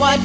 Where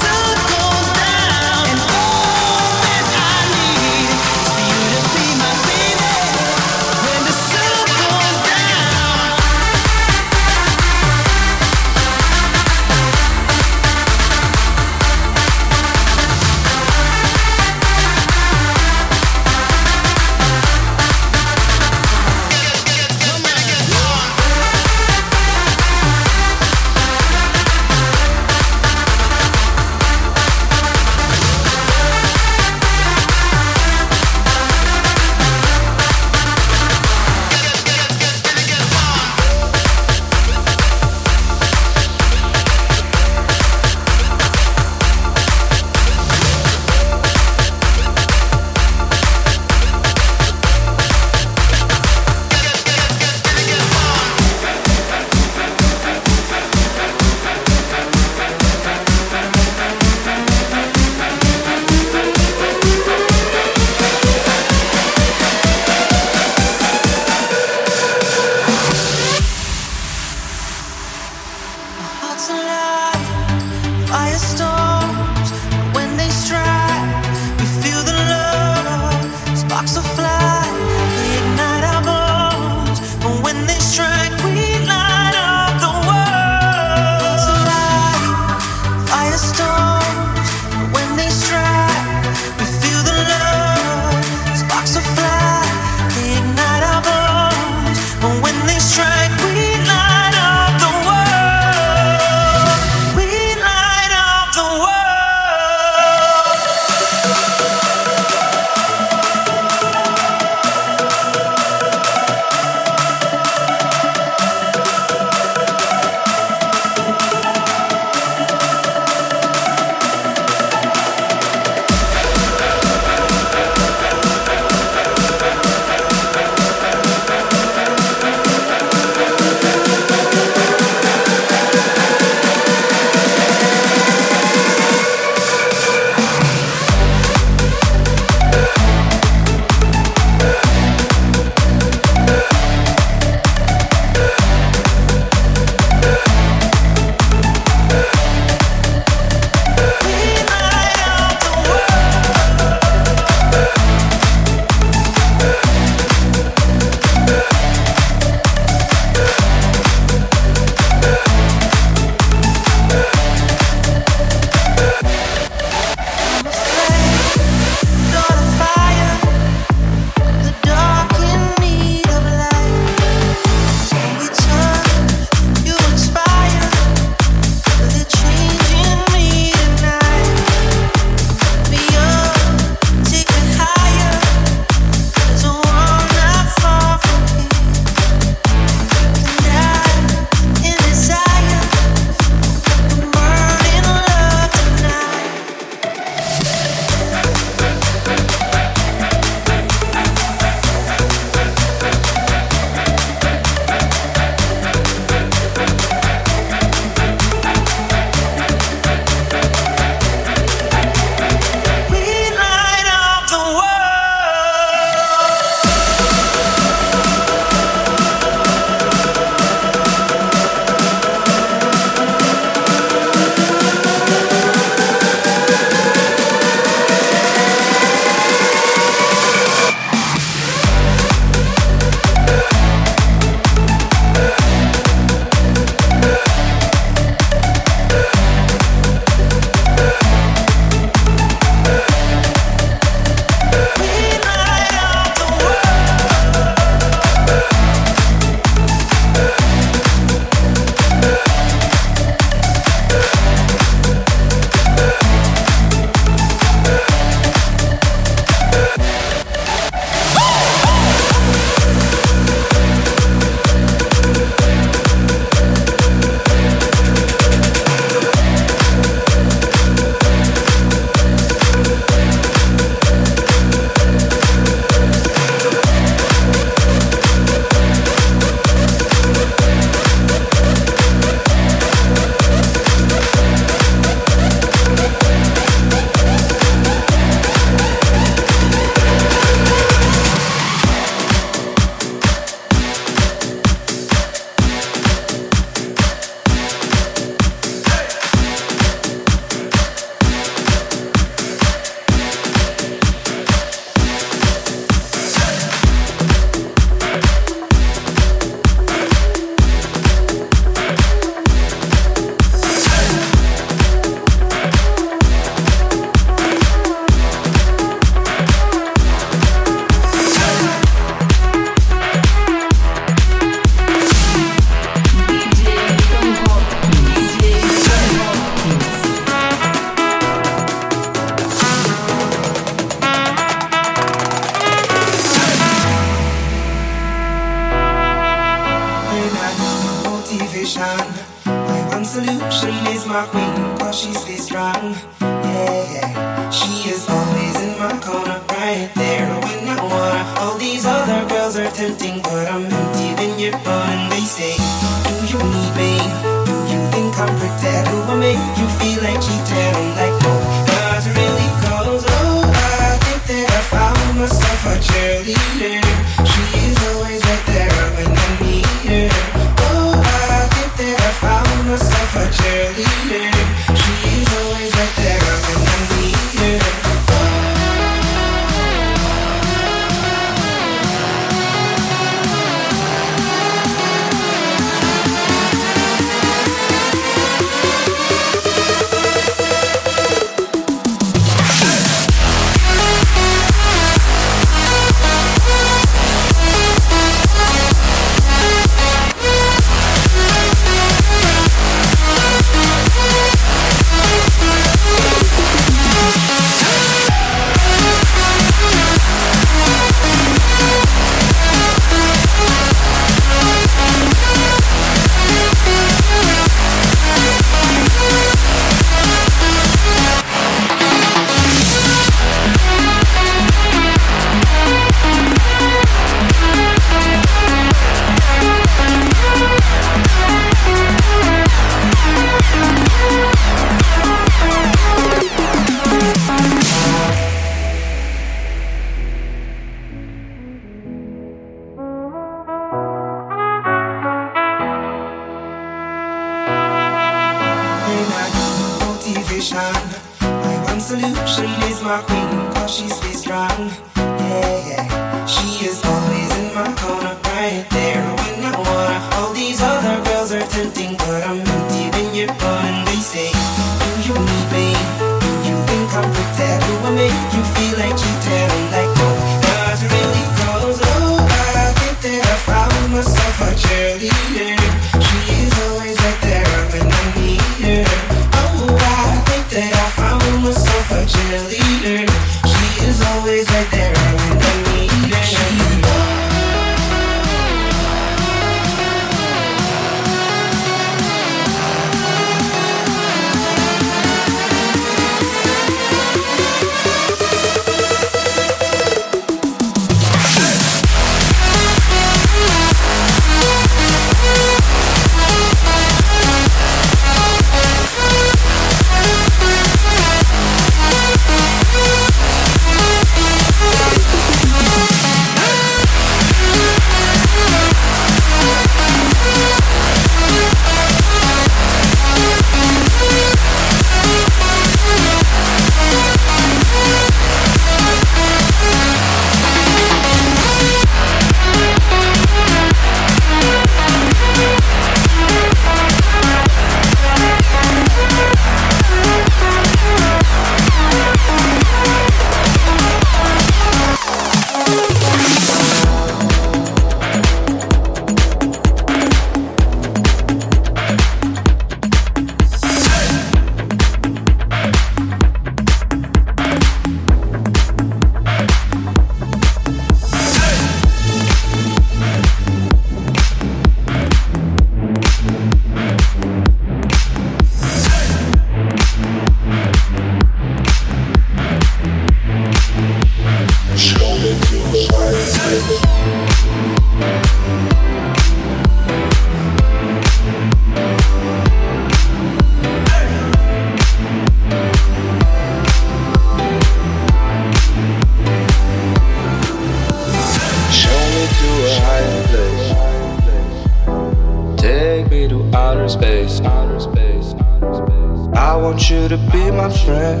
you to be my friend.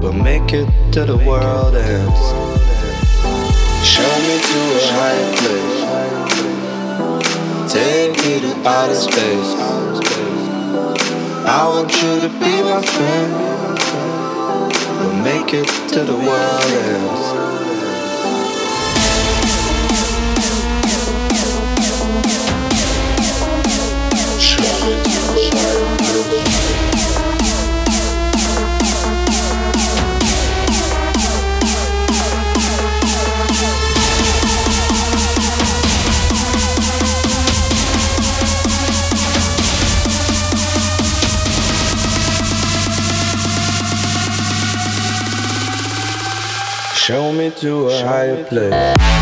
We'll make it to the world ends. Show me to a higher place. Take me to outer space. I want you to be my friend. We'll make it to the world ends. Show me to a higher place.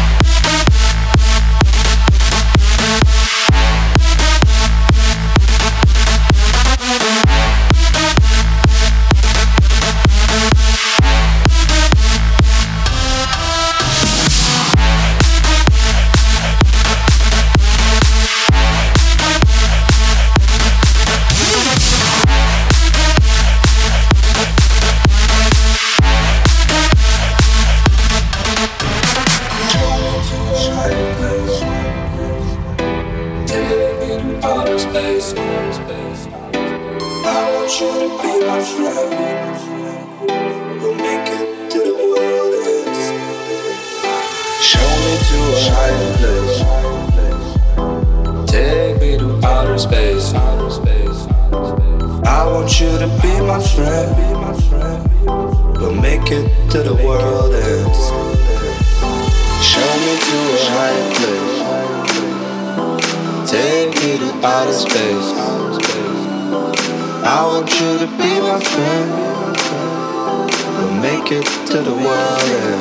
To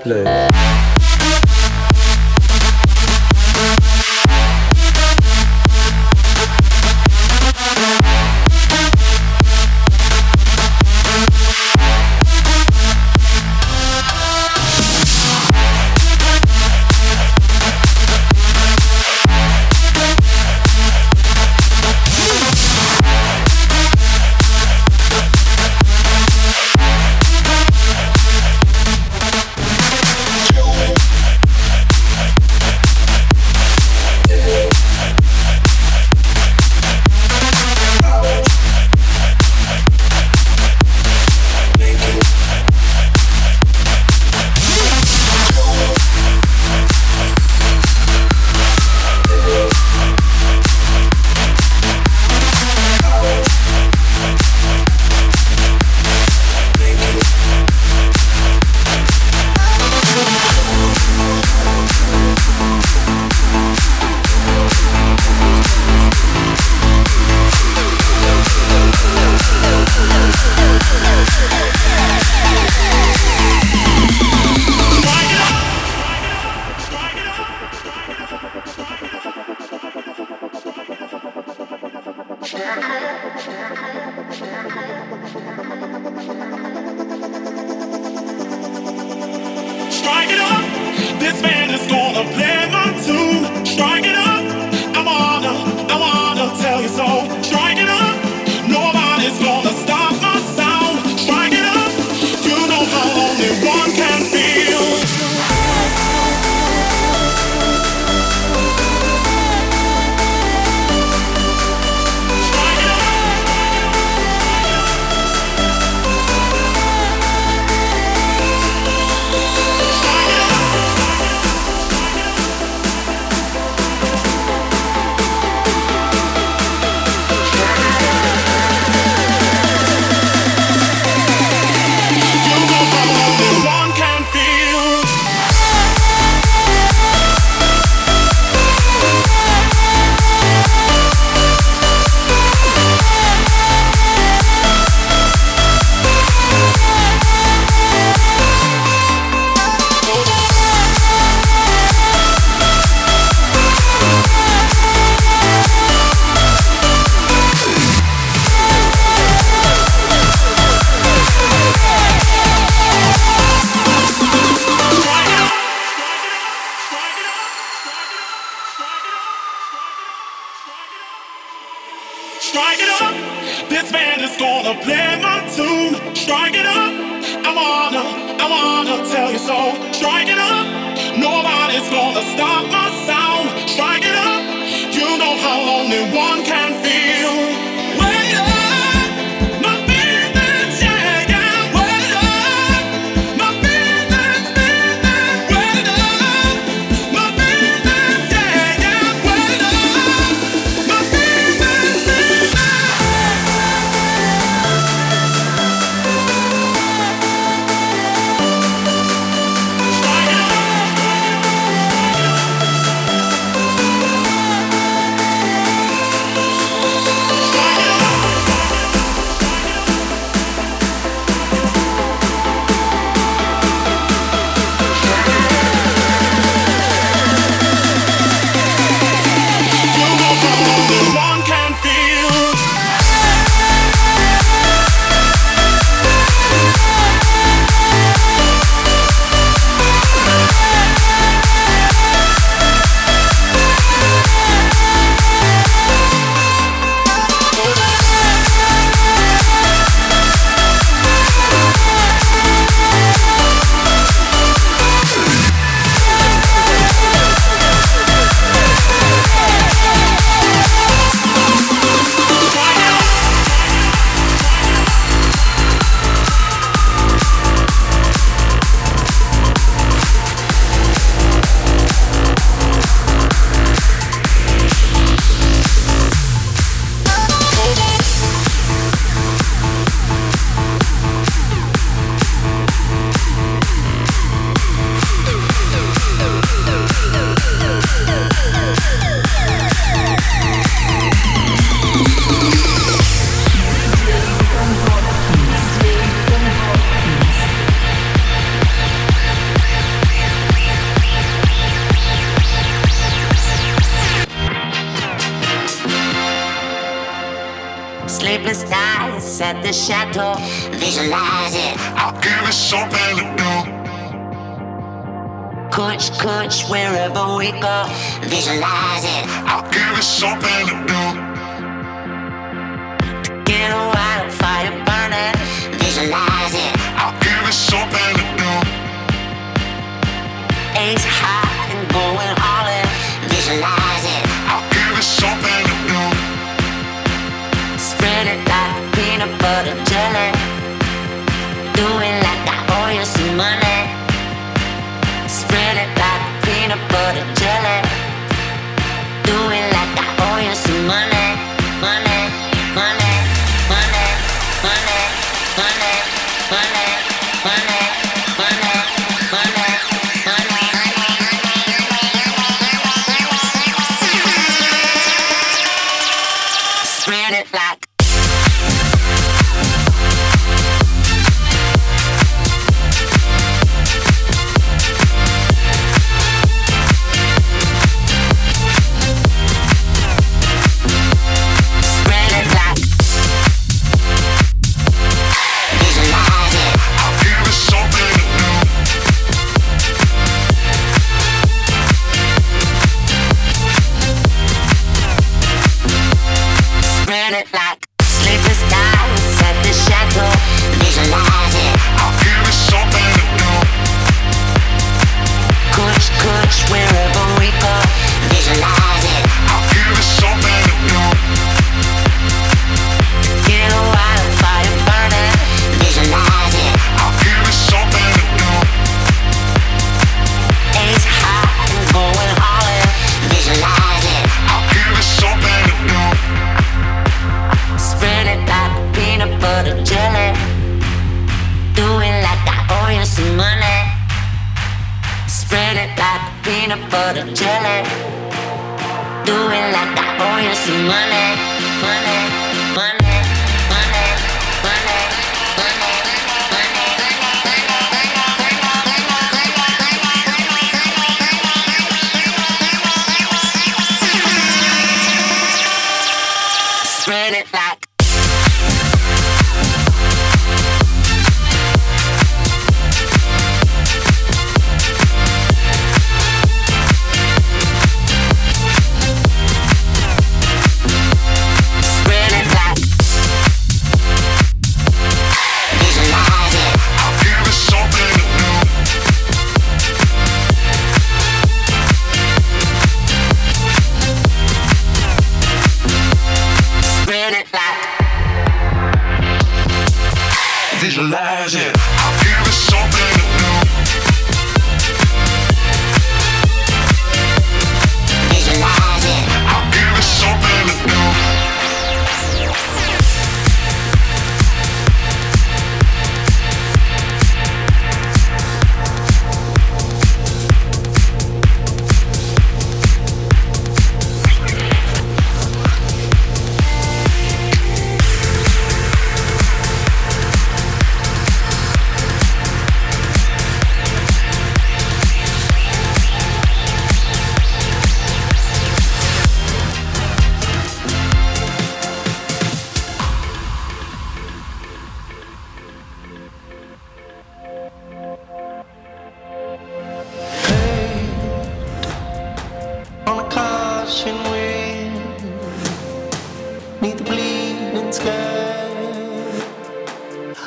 a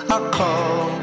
I call